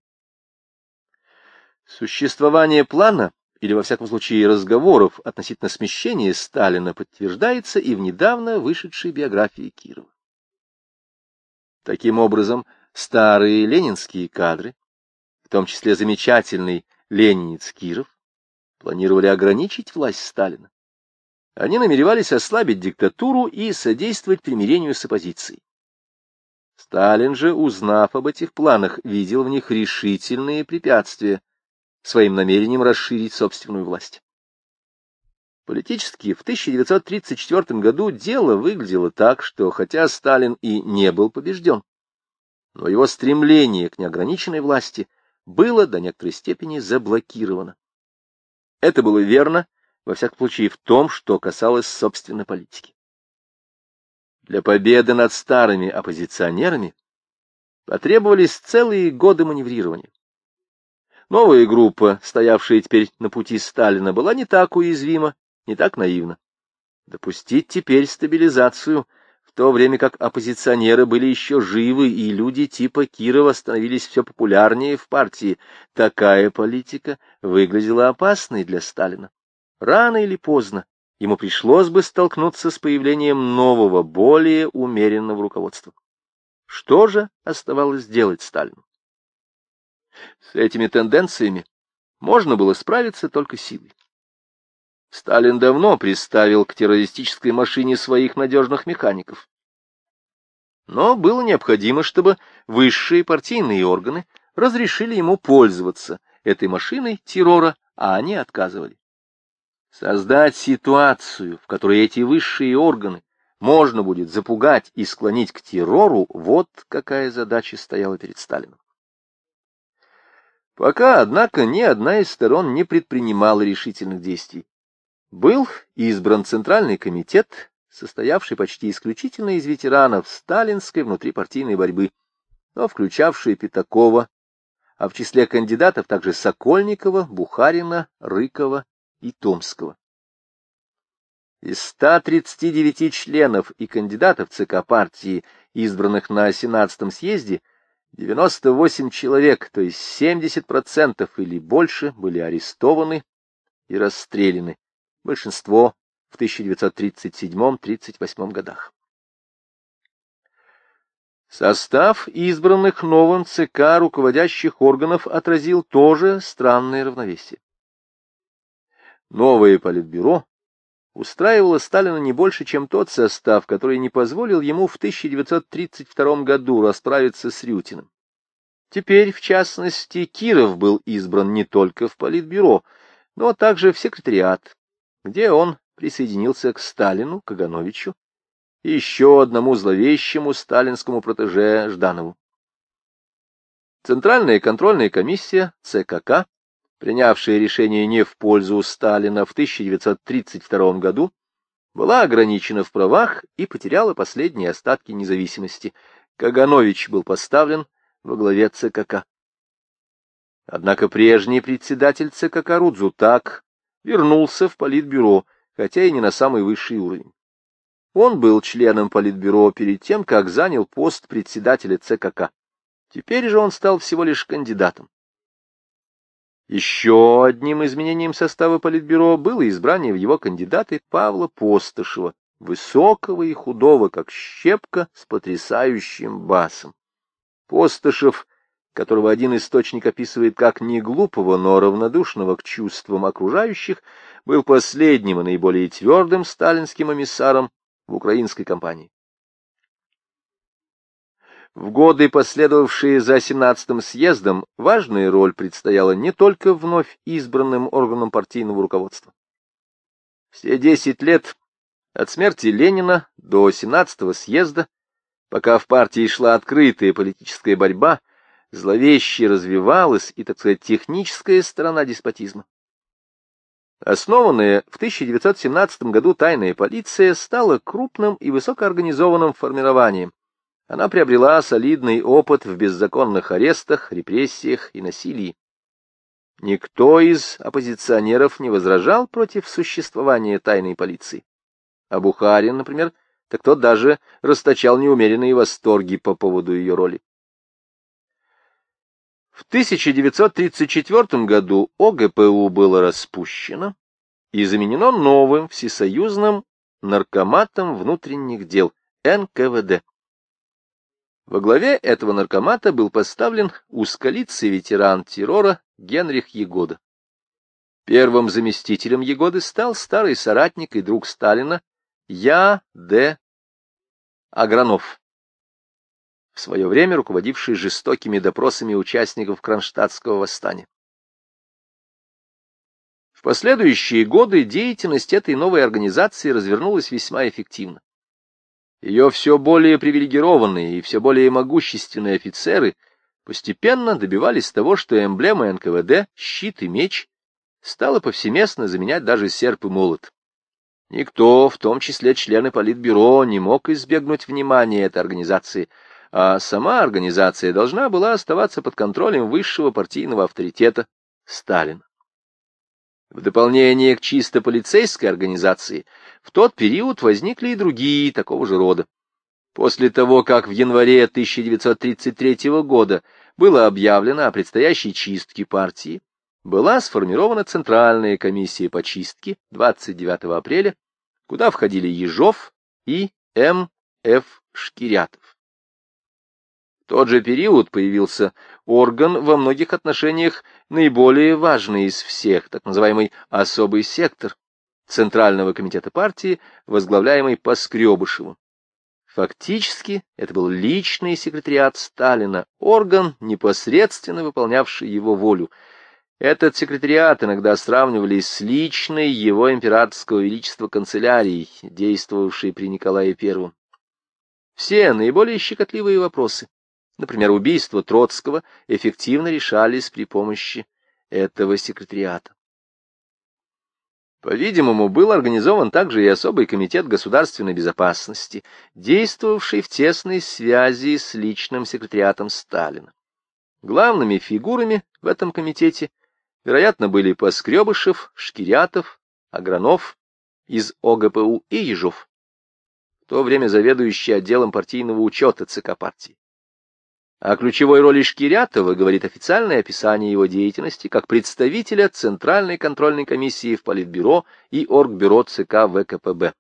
Существование плана, или во всяком случае разговоров относительно смещения Сталина, подтверждается и в недавно вышедшей биографии Кирова. Таким образом, старые ленинские кадры в том числе замечательный ленинец Киров, планировали ограничить власть Сталина. Они намеревались ослабить диктатуру и содействовать примирению с оппозицией. Сталин же, узнав об этих планах, видел в них решительные препятствия своим намерением расширить собственную власть. Политически в 1934 году дело выглядело так, что хотя Сталин и не был побежден, но его стремление к неограниченной власти было до некоторой степени заблокировано. Это было верно, во всяком случае, в том, что касалось собственной политики. Для победы над старыми оппозиционерами потребовались целые годы маневрирования. Новая группа, стоявшая теперь на пути Сталина, была не так уязвима, не так наивна. Допустить теперь стабилизацию то время как оппозиционеры были еще живы, и люди типа Кирова становились все популярнее в партии, такая политика выглядела опасной для Сталина. Рано или поздно ему пришлось бы столкнуться с появлением нового, более умеренного руководства. Что же оставалось делать Сталину? С этими тенденциями можно было справиться только силой. Сталин давно приставил к террористической машине своих надежных механиков. Но было необходимо, чтобы высшие партийные органы разрешили ему пользоваться этой машиной террора, а они отказывали. Создать ситуацию, в которой эти высшие органы можно будет запугать и склонить к террору, вот какая задача стояла перед Сталином. Пока, однако, ни одна из сторон не предпринимала решительных действий. Был избран Центральный комитет, состоявший почти исключительно из ветеранов сталинской внутрипартийной борьбы, но включавший Пятакова, а в числе кандидатов также Сокольникова, Бухарина, Рыкова и Томского. Из 139 членов и кандидатов ЦК партии, избранных на Сенатском съезде, 98 человек, то есть 70% или больше, были арестованы и расстреляны большинство в 1937-38 годах. Состав избранных новым ЦК руководящих органов отразил тоже странное равновесие. Новое политбюро устраивало Сталина не больше, чем тот состав, который не позволил ему в 1932 году расправиться с Рютиным. Теперь, в частности, Киров был избран не только в Политбюро, но также в секретариат, где он присоединился к Сталину, Кагановичу и еще одному зловещему сталинскому протеже Жданову. Центральная контрольная комиссия ЦКК принявшая решение не в пользу Сталина в 1932 году, была ограничена в правах и потеряла последние остатки независимости. Каганович был поставлен во главе ЦКК. Однако прежний председатель ЦКК Рудзутак вернулся в Политбюро, хотя и не на самый высший уровень. Он был членом Политбюро перед тем, как занял пост председателя ЦКК. Теперь же он стал всего лишь кандидатом. Еще одним изменением состава Политбюро было избрание в его кандидаты Павла Постышева, высокого и худого, как щепка, с потрясающим басом. Постышев, которого один источник описывает как не глупого, но равнодушного к чувствам окружающих, был последним и наиболее твердым сталинским эмиссаром в украинской кампании. В годы, последовавшие за 17-м съездом, важная роль предстояла не только вновь избранным органам партийного руководства. Все 10 лет от смерти Ленина до 17-го съезда, пока в партии шла открытая политическая борьба, зловеще развивалась и, так сказать, техническая сторона деспотизма. Основанная в 1917 году тайная полиция стала крупным и высокоорганизованным формированием, она приобрела солидный опыт в беззаконных арестах, репрессиях и насилии. Никто из оппозиционеров не возражал против существования тайной полиции. А Бухарин, например, так тот даже расточал неумеренные восторги по поводу ее роли. В 1934 году ОГПУ было распущено и заменено новым всесоюзным наркоматом внутренних дел НКВД. Во главе этого наркомата был поставлен ускалицый ветеран террора Генрих Егода. Первым заместителем Егоды стал старый соратник и друг Сталина Я. Д. Агранов, в свое время руководивший жестокими допросами участников Кронштадтского восстания. В последующие годы деятельность этой новой организации развернулась весьма эффективно. Ее все более привилегированные и все более могущественные офицеры постепенно добивались того, что эмблема НКВД, щит и меч, стала повсеместно заменять даже серп и молот. Никто, в том числе члены Политбюро, не мог избегнуть внимания этой организации, а сама организация должна была оставаться под контролем высшего партийного авторитета Сталина. В дополнение к чисто полицейской организации, в тот период возникли и другие такого же рода. После того, как в январе 1933 года было объявлено о предстоящей чистке партии, была сформирована Центральная комиссия по чистке 29 апреля, куда входили Ежов и М. Ф. Шкирятов. Тот же период появился орган во многих отношениях наиболее важный из всех, так называемый особый сектор Центрального комитета партии, возглавляемый Поскребышевым. Фактически это был личный секретариат Сталина, орган, непосредственно выполнявший его волю. Этот секретариат иногда сравнивали с личной его императорского величества канцелярией, действовавшей при Николае I. Все наиболее щекотливые вопросы, например, убийство Троцкого, эффективно решались при помощи этого секретариата. По-видимому, был организован также и особый комитет государственной безопасности, действовавший в тесной связи с личным секретариатом Сталина. Главными фигурами в этом комитете, вероятно, были Поскребышев, Шкирятов, Агранов из ОГПУ и Ежов, в то время заведующий отделом партийного учета ЦК партии. О ключевой роли Шкирятова говорит официальное описание его деятельности как представителя Центральной контрольной комиссии в Политбюро и Оргбюро ЦК ВКПБ.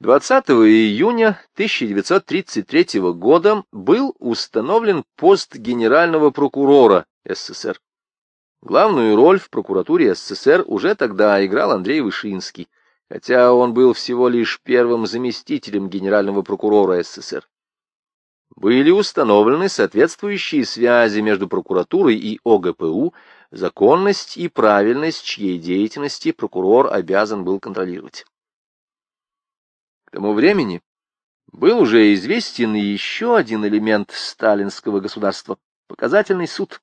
20 июня 1933 года был установлен пост генерального прокурора СССР. Главную роль в прокуратуре СССР уже тогда играл Андрей Вышинский, хотя он был всего лишь первым заместителем генерального прокурора СССР. Были установлены соответствующие связи между прокуратурой и ОГПУ, законность и правильность чьей деятельности прокурор обязан был контролировать. К тому времени был уже известен еще один элемент сталинского государства — показательный суд.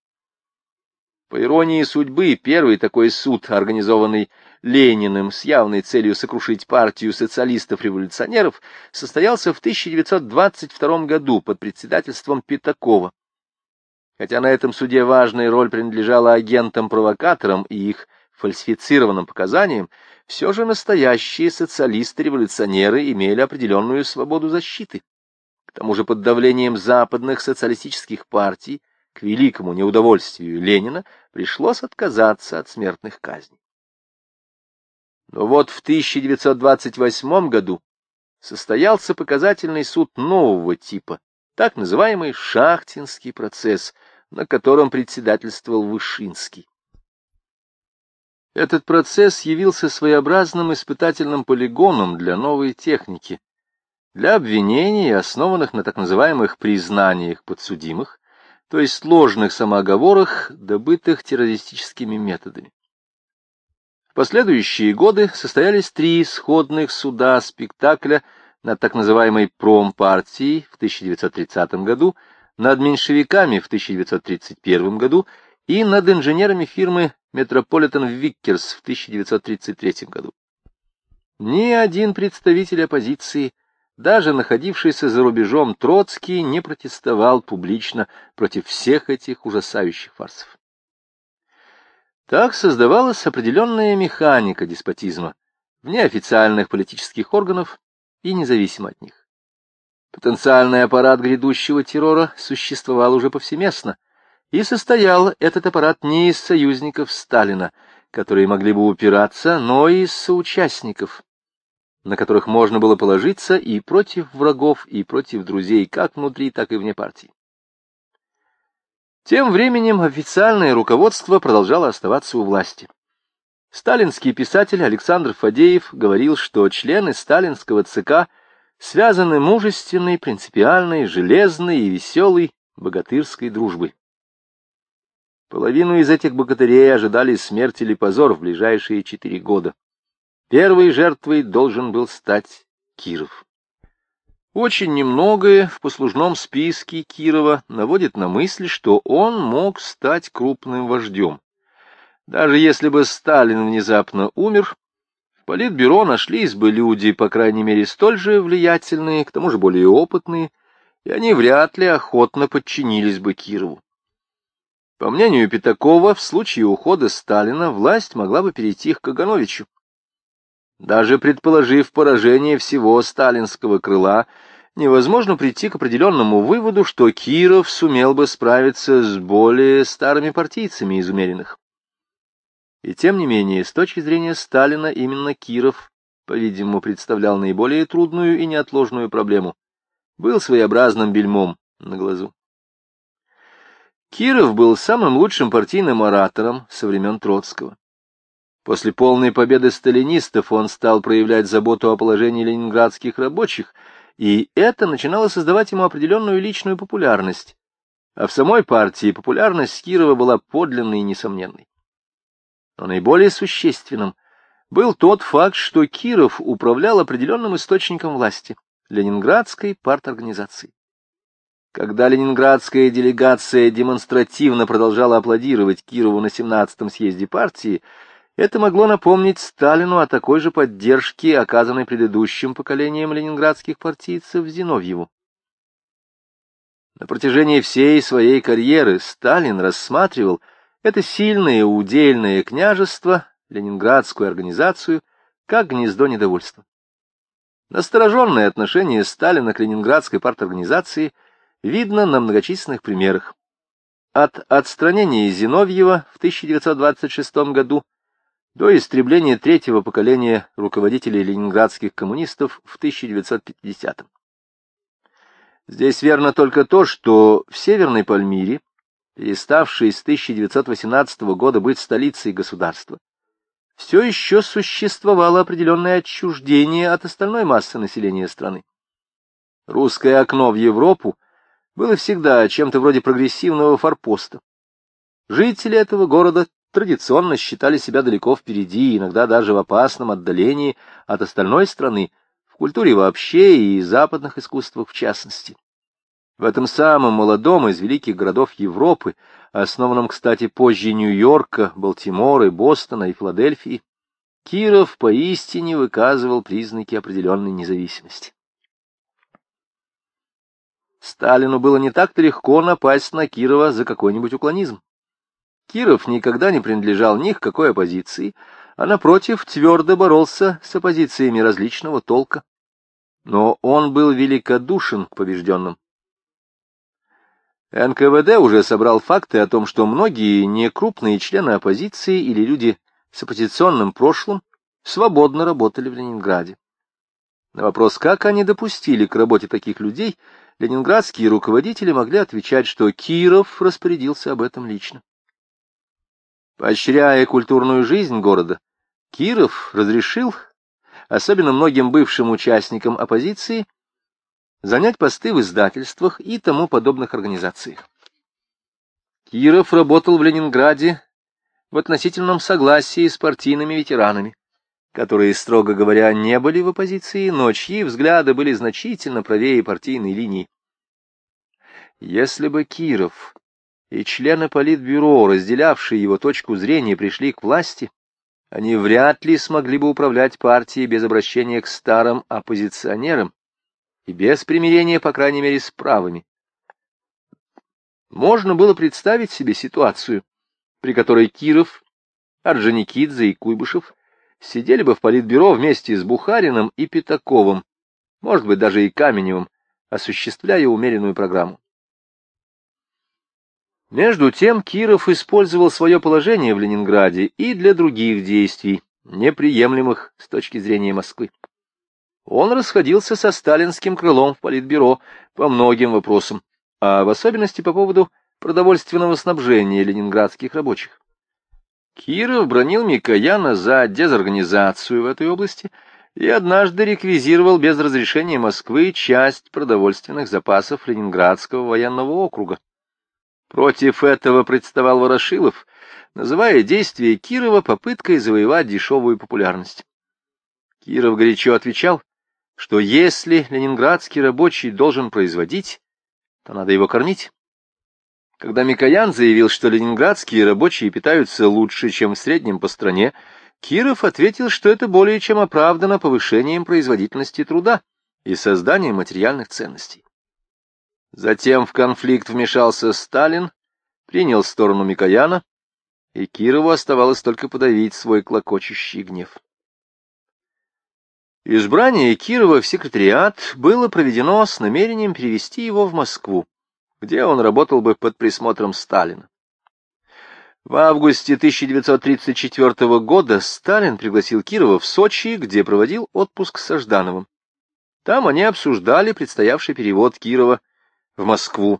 По иронии судьбы, первый такой суд, организованный Лениным с явной целью сокрушить партию социалистов-революционеров, состоялся в 1922 году под председательством Пятакова. Хотя на этом суде важная роль принадлежала агентам-провокаторам и их фальсифицированным показаниям, все же настоящие социалисты-революционеры имели определенную свободу защиты. К тому же под давлением западных социалистических партий к великому неудовольствию Ленина пришлось отказаться от смертных казней. Но вот в 1928 году состоялся показательный суд нового типа, так называемый Шахтинский процесс, на котором председательствовал Вышинский. Этот процесс явился своеобразным испытательным полигоном для новой техники, для обвинений, основанных на так называемых признаниях подсудимых, то есть ложных самооговорах, добытых террористическими методами. В последующие годы состоялись три сходных суда спектакля над так называемой промпартией в 1930 году, над меньшевиками в 1931 году и над инженерами фирмы Metropolitan Vickers в 1933 году. Ни один представитель оппозиции даже находившийся за рубежом Троцкий не протестовал публично против всех этих ужасающих фарсов. Так создавалась определенная механика деспотизма вне официальных политических органов и независимо от них. Потенциальный аппарат грядущего террора существовал уже повсеместно, и состоял этот аппарат не из союзников Сталина, которые могли бы упираться, но и из соучастников, на которых можно было положиться и против врагов, и против друзей, как внутри, так и вне партии. Тем временем официальное руководство продолжало оставаться у власти. Сталинский писатель Александр Фадеев говорил, что члены сталинского ЦК связаны мужественной, принципиальной, железной и веселой богатырской дружбой. Половину из этих богатырей ожидали смерть или позор в ближайшие четыре года. Первой жертвой должен был стать Киров. Очень немногое в послужном списке Кирова наводит на мысль, что он мог стать крупным вождем. Даже если бы Сталин внезапно умер, в Политбюро нашлись бы люди, по крайней мере, столь же влиятельные, к тому же более опытные, и они вряд ли охотно подчинились бы Кирову. По мнению Пятакова, в случае ухода Сталина власть могла бы перейти к Кагановичу. Даже предположив поражение всего сталинского крыла, невозможно прийти к определенному выводу, что Киров сумел бы справиться с более старыми партийцами из умеренных. И тем не менее, с точки зрения Сталина, именно Киров, по-видимому, представлял наиболее трудную и неотложную проблему. Был своеобразным бельмом на глазу. Киров был самым лучшим партийным оратором со времен Троцкого. После полной победы сталинистов он стал проявлять заботу о положении ленинградских рабочих, и это начинало создавать ему определенную личную популярность. А в самой партии популярность Кирова была подлинной и несомненной. Но наиболее существенным был тот факт, что Киров управлял определенным источником власти — Ленинградской парторганизацией. Когда ленинградская делегация демонстративно продолжала аплодировать Кирову на 17-м съезде партии, это могло напомнить Сталину о такой же поддержке, оказанной предыдущим поколением ленинградских партийцев Зиновьеву. На протяжении всей своей карьеры Сталин рассматривал это сильное удельное княжество, ленинградскую организацию, как гнездо недовольства. Настороженное отношение Сталина к ленинградской парторганизации видно на многочисленных примерах. От отстранения Зиновьева в 1926 году до истребления третьего поколения руководителей ленинградских коммунистов в 1950-м. Здесь верно только то, что в Северной Пальмире переставшей с 1918 года быть столицей государства, все еще существовало определенное отчуждение от остальной массы населения страны. Русское окно в Европу было всегда чем-то вроде прогрессивного форпоста. Жители этого города традиционно считали себя далеко впереди, иногда даже в опасном отдалении от остальной страны, в культуре вообще и западных искусствах в частности. В этом самом молодом из великих городов Европы, основанном, кстати, позже Нью-Йорка, Балтимора, Бостона и Филадельфии, Киров поистине выказывал признаки определенной независимости. Сталину было не так-то легко напасть на Кирова за какой-нибудь уклонизм. Киров никогда не принадлежал ни к какой оппозиции, а, напротив, твердо боролся с оппозициями различного толка. Но он был великодушен к побежденным. НКВД уже собрал факты о том, что многие некрупные члены оппозиции или люди с оппозиционным прошлым свободно работали в Ленинграде. На вопрос, как они допустили к работе таких людей, ленинградские руководители могли отвечать, что Киров распорядился об этом лично. Поощряя культурную жизнь города, Киров разрешил, особенно многим бывшим участникам оппозиции, занять посты в издательствах и тому подобных организациях. Киров работал в Ленинграде в относительном согласии с партийными ветеранами, которые, строго говоря, не были в оппозиции, но чьи взгляды были значительно правее партийной линии. Если бы Киров и члены Политбюро, разделявшие его точку зрения, пришли к власти, они вряд ли смогли бы управлять партией без обращения к старым оппозиционерам и без примирения, по крайней мере, с правыми. Можно было представить себе ситуацию, при которой Киров, Орджоникидзе и Куйбышев сидели бы в Политбюро вместе с Бухариным и Пятаковым, может быть, даже и Каменевым, осуществляя умеренную программу. Между тем Киров использовал свое положение в Ленинграде и для других действий, неприемлемых с точки зрения Москвы. Он расходился со сталинским крылом в Политбюро по многим вопросам, а в особенности по поводу продовольственного снабжения ленинградских рабочих. Киров бронил Микояна за дезорганизацию в этой области и однажды реквизировал без разрешения Москвы часть продовольственных запасов Ленинградского военного округа. Против этого представал Ворошилов, называя действия Кирова попыткой завоевать дешевую популярность. Киров горячо отвечал, что если ленинградский рабочий должен производить, то надо его кормить. Когда Микоян заявил, что ленинградские рабочие питаются лучше, чем в среднем по стране, Киров ответил, что это более чем оправдано повышением производительности труда и созданием материальных ценностей. Затем в конфликт вмешался Сталин, принял сторону Микояна, и Кирову оставалось только подавить свой клокочущий гнев. Избрание Кирова в секретариат было проведено с намерением перевести его в Москву, где он работал бы под присмотром Сталина. В августе 1934 года Сталин пригласил Кирова в Сочи, где проводил отпуск с Саждановым. Там они обсуждали предстоявший перевод Кирова в Москву.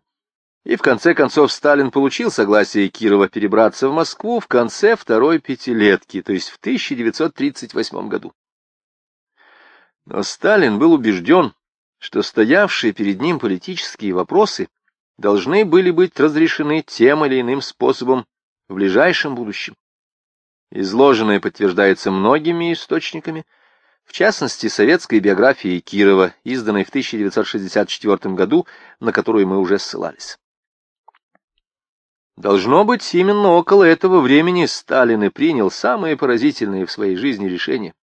И в конце концов Сталин получил согласие Кирова перебраться в Москву в конце второй пятилетки, то есть в 1938 году. Но Сталин был убежден, что стоявшие перед ним политические вопросы должны были быть разрешены тем или иным способом в ближайшем будущем. Изложенное подтверждается многими источниками, в частности, советской биографией Кирова, изданной в 1964 году, на которую мы уже ссылались. Должно быть, именно около этого времени Сталин и принял самые поразительные в своей жизни решения.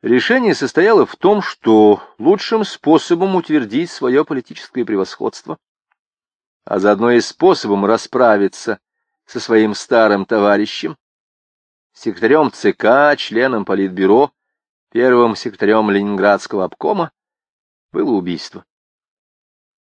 Решение состояло в том, что лучшим способом утвердить свое политическое превосходство, а заодно и способом расправиться со своим старым товарищем, секретарем ЦК, членом Политбюро, первым секретарем Ленинградского обкома, было убийство.